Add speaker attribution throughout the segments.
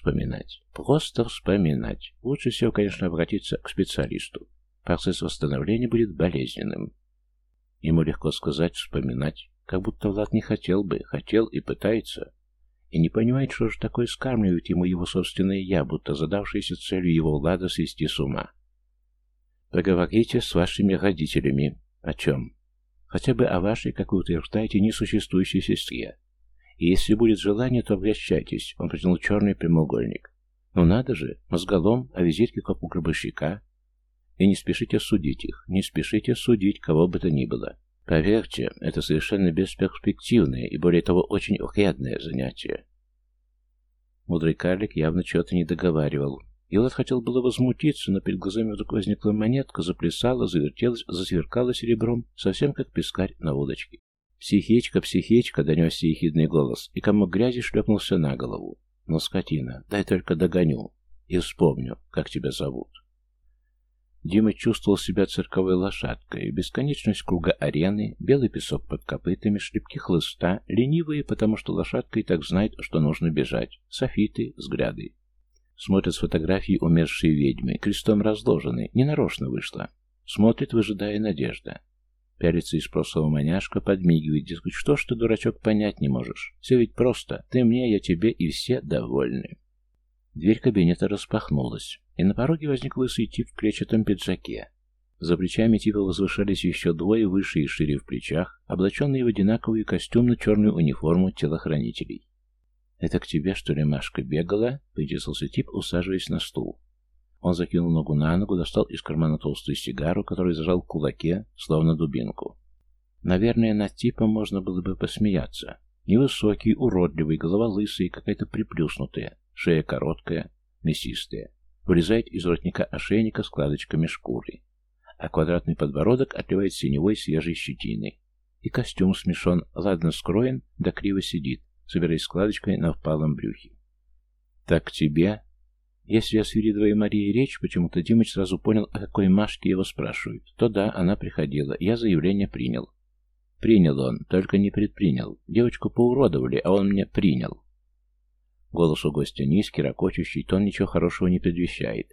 Speaker 1: Вспоминать. Просто вспоминать. Лучше всего, конечно, обратиться к специалисту. Процесс восстановления будет болезненным. Ему легко сказать «вспоминать», как будто Влад не хотел бы, хотел и пытается. И не понимает, что же такое скармливает ему его собственное «я», будто задавшееся целью его Влада свести с ума. Поговорите с вашими родителями. О чем? Хотя бы о вашей, как вы утверждаете, несуществующей сестре. И если будет желание, то обращайтесь. Он протянул черный прямоугольник. Ну надо же, мозголом, а визитки как у гробовщика. И не спешите судить их, не спешите судить кого бы то ни было. Поверьте, это совершенно бесперспективное и, более того, очень вредное занятие. Мудрый карлик явно чего-то не договаривал. И вот хотел было возмутиться, но перед глазами вдруг возникла монетка, заплясала, завертелась, засверкала серебром, совсем как пескарь на удочке. «Психичка, психичка!» — донесся ехидный голос, и комок грязи шлепнулся на голову. «Ну, скотина, дай только догоню и вспомню, как тебя зовут». Дима чувствовал себя цирковой лошадкой, бесконечность круга арены, белый песок под копытами, шлепки хлыста, ленивые, потому что лошадка и так знает, что нужно бежать, софиты, взгляды. Смотрят с фотографии умершие ведьмы, крестом разложены, ненарочно вышло. Смотрит, выжидая надежда. Пялится из прошлого маняшка, подмигивает, дескать, что ж ты, дурачок, понять не можешь. Все ведь просто. Ты мне, я тебе, и все довольны. Дверь кабинета распахнулась, и на пороге возник лысый тип в клетчатом пиджаке. За плечами типа возвышались еще двое выше и шире в плечах, облаченные в одинаковую костюмно-черную униформу телохранителей. «Это к тебе, что ли, Машка, бегала?» — поинтересовался тип, усаживаясь на стул. Он закинул ногу на ногу, достал из кармана толстую сигару, которую зажал в кулаке, словно дубинку. Наверное, над типом можно было бы посмеяться. Невысокий, уродливый, голова лысая, какая-то приплюснутая, шея короткая, мясистая. Вылезает из ротника ошейника складочками шкуры. А квадратный подбородок отливает синевой свежей щетиной. И костюм смешон, ладно скроен, да криво сидит собираясь складочкой на впалом брюхе. «Так тебе?» Если о Свиридовой Марии речь, почему-то Димыч сразу понял, о какой Машке его спрашивают. То да, она приходила. Я заявление принял. Принял он, только не предпринял. Девочку поуродовали, а он мне принял. Голос у гостя низкий, ракочущий, тон ничего хорошего не предвещает.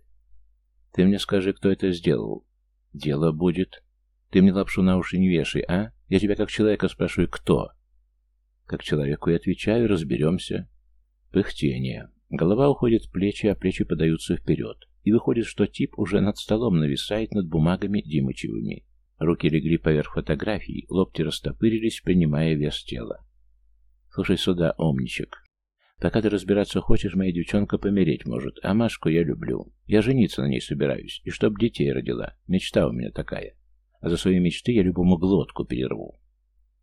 Speaker 1: Ты мне скажи, кто это сделал. Дело будет. Ты мне лапшу на уши не вешай, а? Я тебя как человека спрашиваю, кто? Как человеку и отвечаю, разберемся. Пыхтение. Голова уходит в плечи, а плечи подаются вперед. И выходит, что тип уже над столом нависает над бумагами Димычевыми. Руки легли поверх фотографий, локти растопырились, принимая вес тела. «Слушай сюда, омничек. Пока ты разбираться хочешь, моя девчонка помереть может, а Машку я люблю. Я жениться на ней собираюсь, и чтоб детей родила. Мечта у меня такая. А за свои мечты я любому глотку перерву.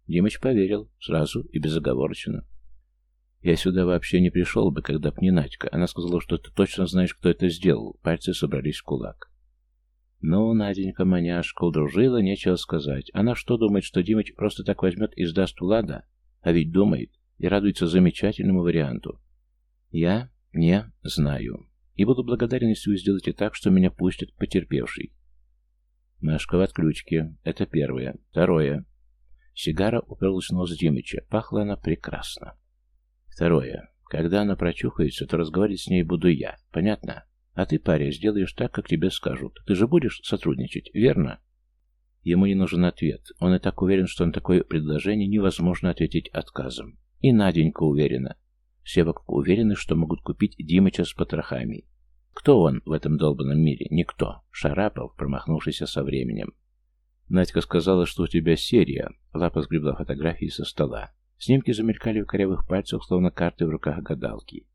Speaker 1: Димыч поверил, сразу и безоговорочно. Я сюда вообще не пришел бы, когда б не Надька. Она сказала, что ты точно знаешь, кто это сделал. Пальцы собрались в кулак. Ну, Наденька, маняшка, удружила, нечего сказать. Она что думает, что Димыч просто так возьмет и сдаст Влада? А ведь думает и радуется замечательному варианту. Я не знаю. И буду благодарен, если вы сделаете так, что меня пустят потерпевший. Машка в отключке. Это первое. Второе. Сигара уперлась в нос Димыча. Пахла она прекрасно. Второе. Когда она прочухается, то разговаривать с ней буду я. Понятно? А ты, паря, сделаешь так, как тебе скажут. Ты же будешь сотрудничать, верно? Ему не нужен ответ. Он и так уверен, что на такое предложение невозможно ответить отказом. И Наденька уверена. Все вокруг уверены, что могут купить Димыча с потрохами. Кто он в этом долбанном мире? Никто. Шарапов, промахнувшийся со временем. Надька сказала, что у тебя серия. Лапа сгребла фотографии со стола. Снимки замелькали в корявых пальцах, словно карты в руках гадалки.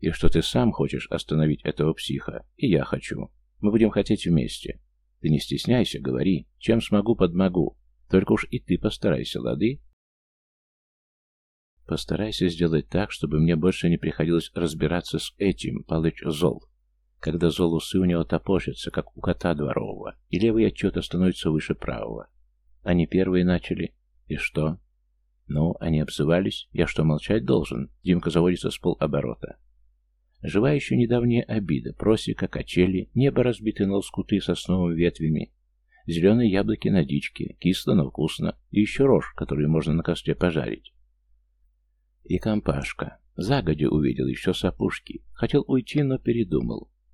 Speaker 1: И что ты сам хочешь остановить этого психа, и я хочу. Мы будем хотеть вместе. Ты не стесняйся, говори. Чем смогу, подмогу. Только уж и ты постарайся, лады? Постарайся сделать так, чтобы мне больше не приходилось разбираться с этим, Палыч зол когда золусы у него топорщатся, как у кота дворового, и левый отчет становится выше правого. Они первые начали. И что? Ну, они обзывались. Я что, молчать должен? Димка заводится с полоборота. Жива еще недавняя обида, просека, качели, небо разбитое на лоскуты сосновыми ветвями, зеленые яблоки на дичке, кисло, но вкусно, и еще рожь, которую можно на костре пожарить. И компашка. Загодя увидел еще с опушки. Хотел уйти, но передумал.